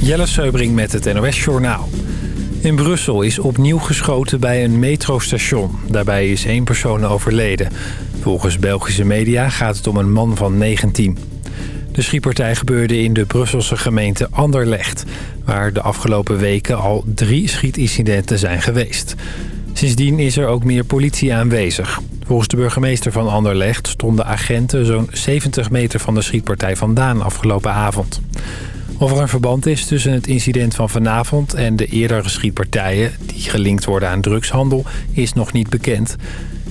Jelle Seubring met het NOS Journaal. In Brussel is opnieuw geschoten bij een metrostation. Daarbij is één persoon overleden. Volgens Belgische media gaat het om een man van 19. De schietpartij gebeurde in de Brusselse gemeente Anderlecht... waar de afgelopen weken al drie schietincidenten zijn geweest. Sindsdien is er ook meer politie aanwezig. Volgens de burgemeester van Anderlecht stonden agenten zo'n 70 meter van de schietpartij vandaan afgelopen avond. Of er een verband is tussen het incident van vanavond en de eerdere schietpartijen... die gelinkt worden aan drugshandel, is nog niet bekend.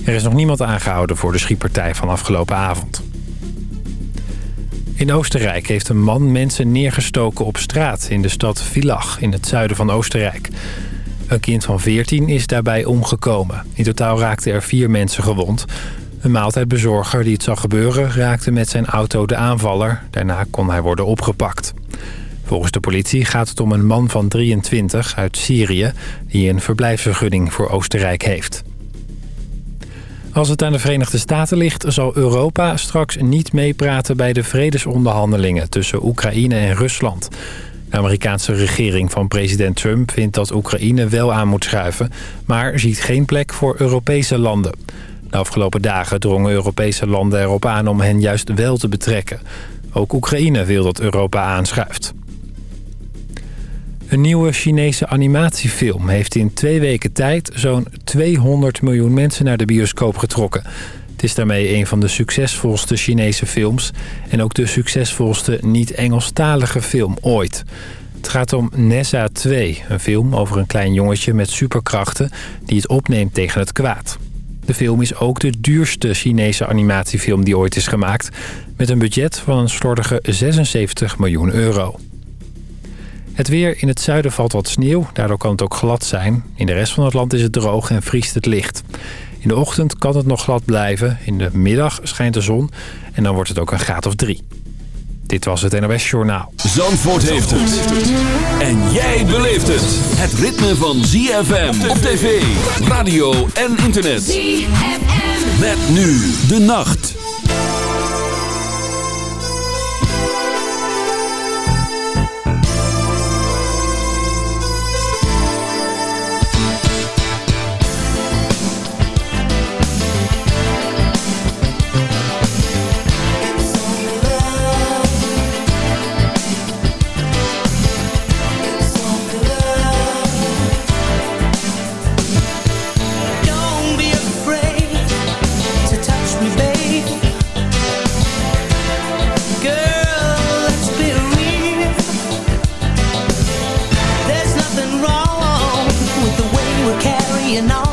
Er is nog niemand aangehouden voor de schietpartij van afgelopen avond. In Oostenrijk heeft een man mensen neergestoken op straat in de stad Villach in het zuiden van Oostenrijk. Een kind van 14 is daarbij omgekomen. In totaal raakten er vier mensen gewond. Een maaltijdbezorger die het zag gebeuren raakte met zijn auto de aanvaller. Daarna kon hij worden opgepakt. Volgens de politie gaat het om een man van 23 uit Syrië... die een verblijfsvergunning voor Oostenrijk heeft. Als het aan de Verenigde Staten ligt... zal Europa straks niet meepraten bij de vredesonderhandelingen... tussen Oekraïne en Rusland. De Amerikaanse regering van president Trump vindt dat Oekraïne wel aan moet schuiven... maar ziet geen plek voor Europese landen. De afgelopen dagen drongen Europese landen erop aan om hen juist wel te betrekken. Ook Oekraïne wil dat Europa aanschuift. Een nieuwe Chinese animatiefilm heeft in twee weken tijd... zo'n 200 miljoen mensen naar de bioscoop getrokken. Het is daarmee een van de succesvolste Chinese films... en ook de succesvolste niet-Engelstalige film ooit. Het gaat om Nessa 2, een film over een klein jongetje met superkrachten... die het opneemt tegen het kwaad. De film is ook de duurste Chinese animatiefilm die ooit is gemaakt... met een budget van een slordige 76 miljoen euro. Het weer in het zuiden valt wat sneeuw, daardoor kan het ook glad zijn. In de rest van het land is het droog en vriest het licht. In de ochtend kan het nog glad blijven, in de middag schijnt de zon... en dan wordt het ook een graad of drie. Dit was het NOS Journaal. Zandvoort heeft het. En jij beleeft het. Het ritme van ZFM op tv, radio en internet. ZFM. Met nu de nacht. being on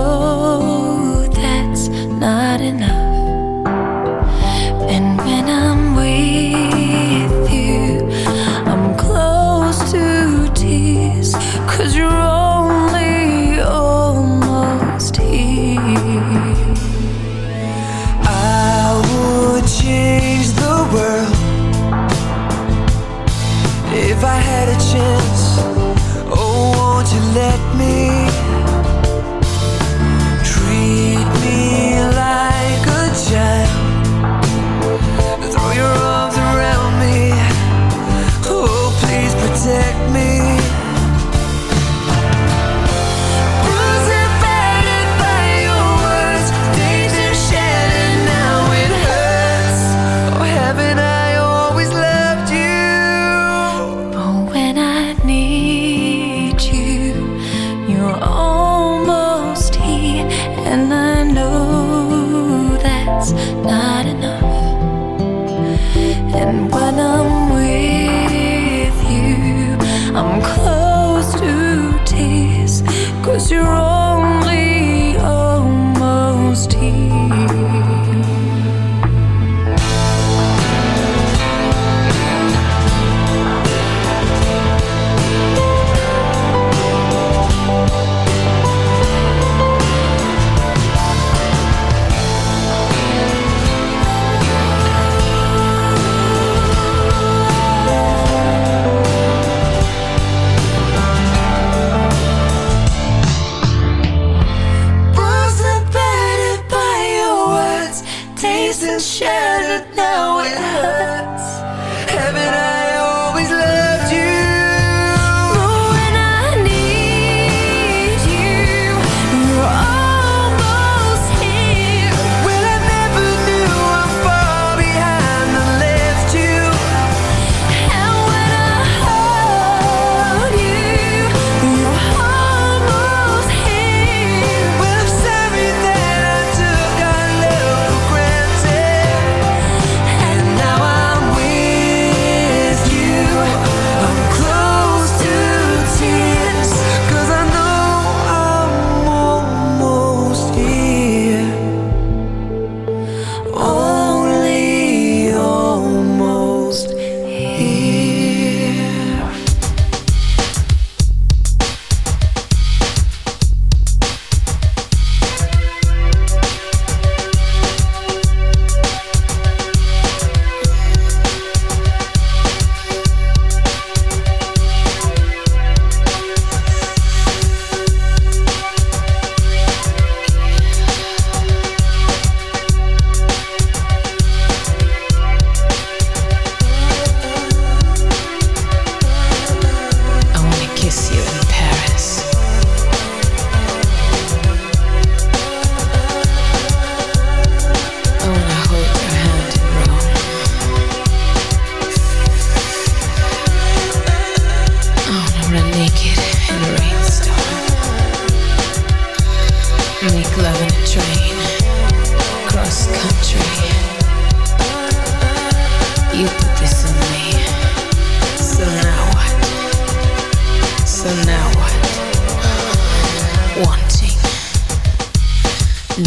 for you to justify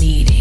my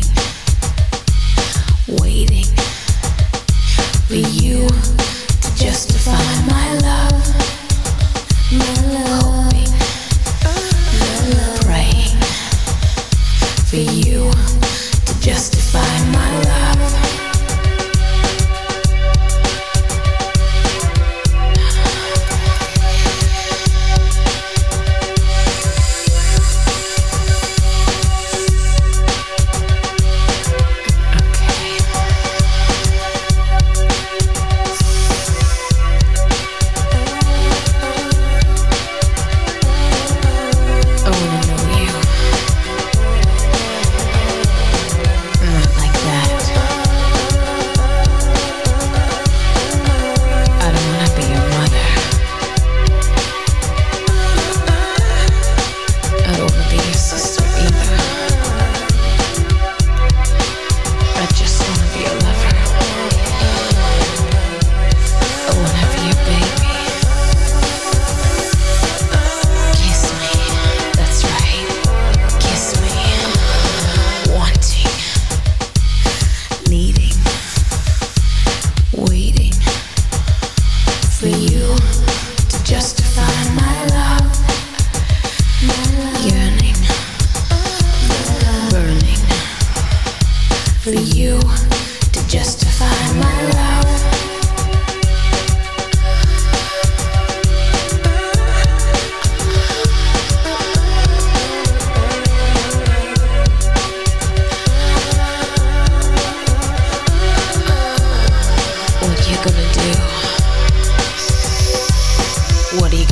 What do you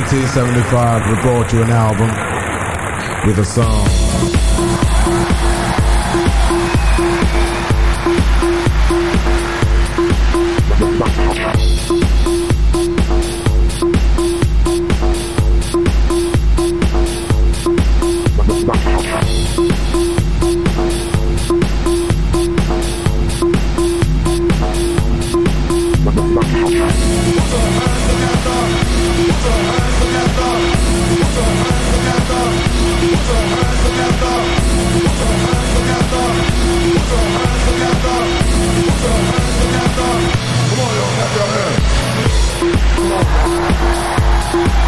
1975 we brought you an album with a song. What's up? Come on, y'all, clap your hands.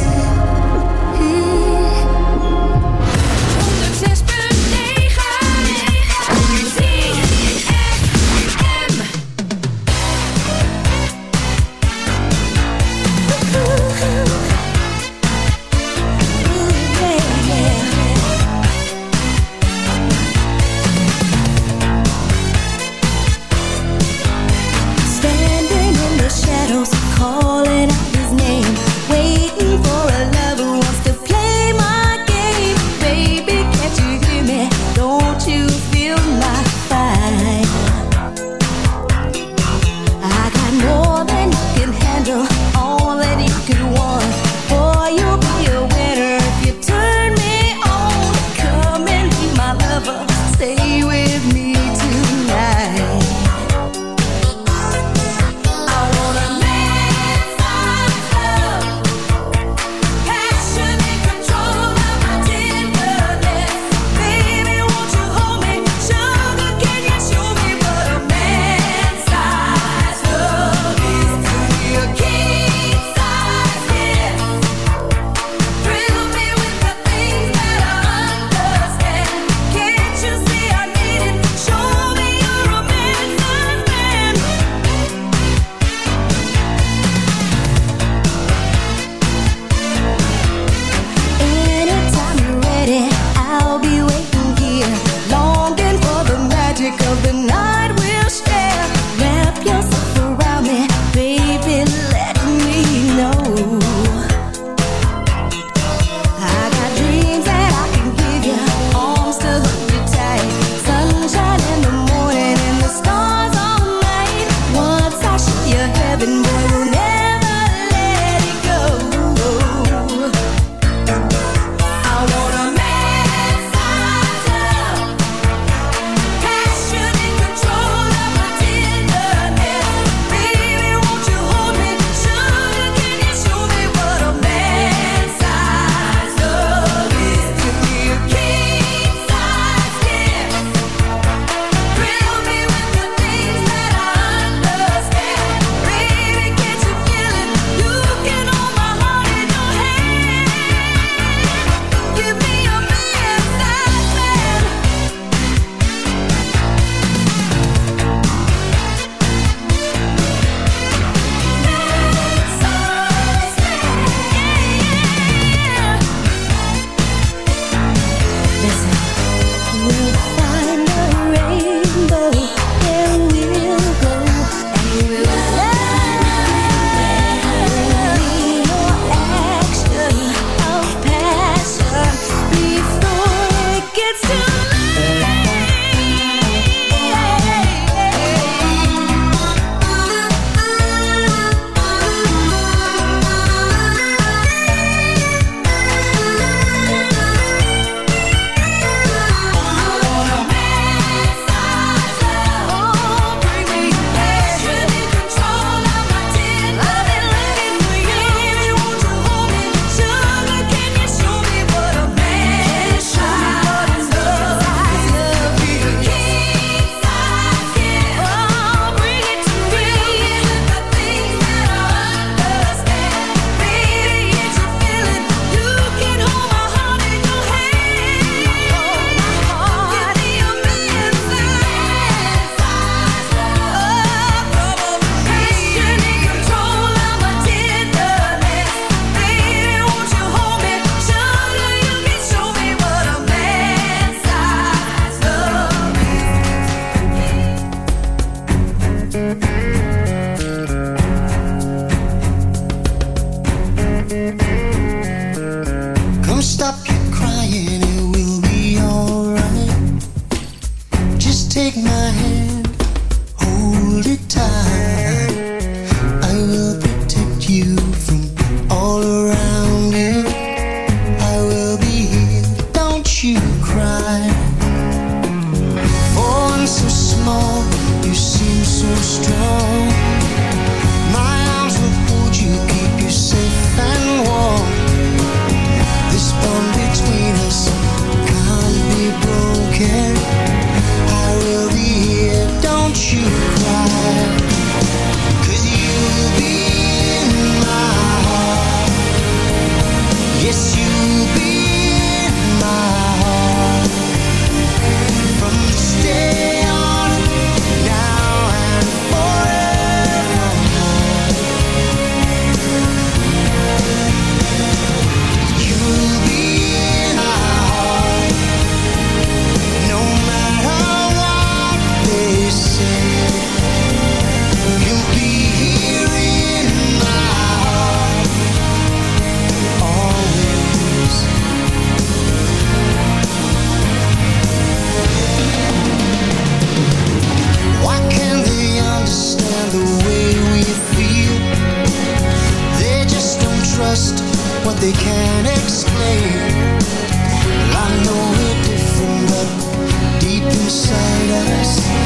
us.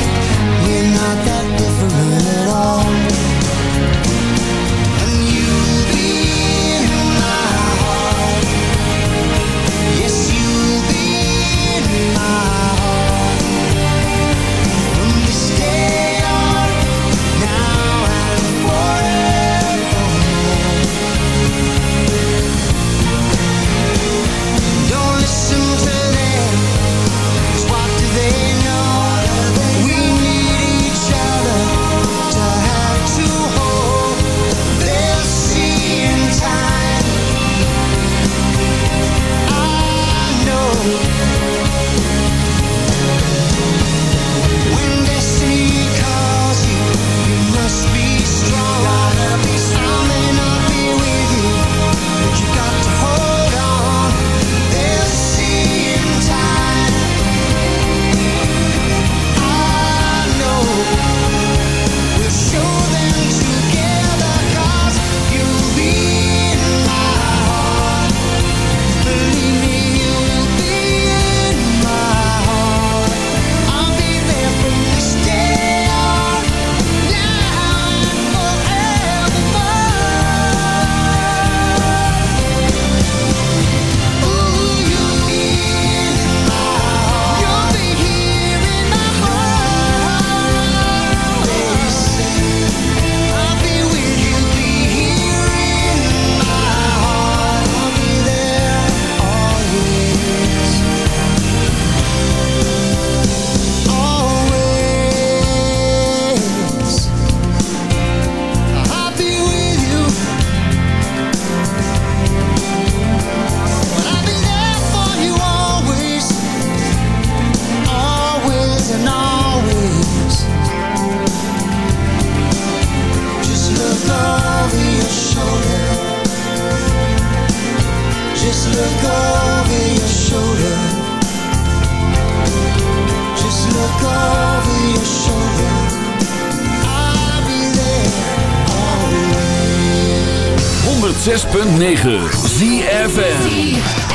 106.9 ZFN